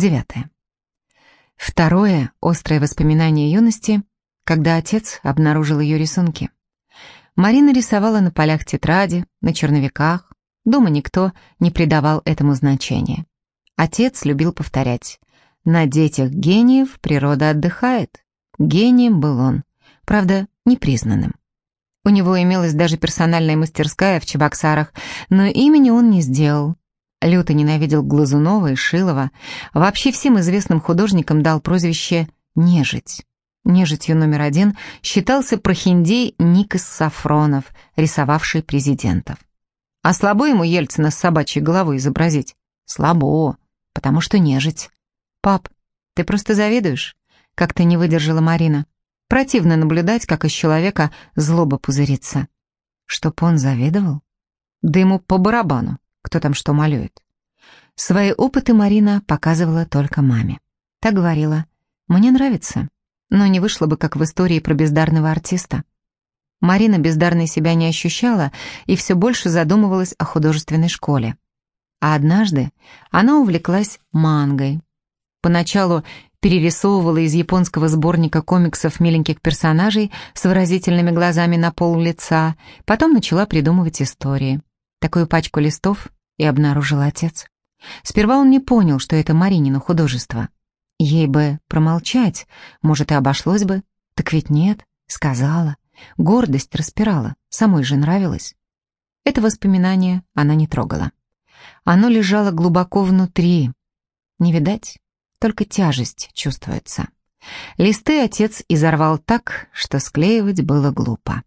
Девятое. Второе острое воспоминание юности, когда отец обнаружил ее рисунки. Марина рисовала на полях тетради, на черновиках. Дома никто не придавал этому значения. Отец любил повторять «На детях гениев природа отдыхает». Гением был он, правда, непризнанным. У него имелась даже персональная мастерская в Чебоксарах, но имени он не сделал. Люто ненавидел Глазунова и Шилова. Вообще всем известным художникам дал прозвище «Нежить». Нежитью номер один считался прохиндей Никас Сафронов, рисовавший президентов. А слабо ему Ельцина с собачьей головой изобразить? Слабо, потому что нежить. «Пап, ты просто завидуешь?» Как-то не выдержала Марина. Противно наблюдать, как из человека злоба пузырится. Чтоб он завидовал? Да ему по барабану, кто там что малюет. Свои опыты Марина показывала только маме. Та говорила, «Мне нравится, но не вышло бы, как в истории про бездарного артиста». Марина бездарной себя не ощущала и все больше задумывалась о художественной школе. А однажды она увлеклась мангой. Поначалу перерисовывала из японского сборника комиксов миленьких персонажей с выразительными глазами на пол лица, потом начала придумывать истории. Такую пачку листов и обнаружил отец. Сперва он не понял, что это Маринино художество. Ей бы промолчать, может, и обошлось бы. Так ведь нет, сказала. Гордость распирала, самой же нравилось. Это воспоминание она не трогала. Оно лежало глубоко внутри. Не видать, только тяжесть чувствуется. Листы отец изорвал так, что склеивать было глупо.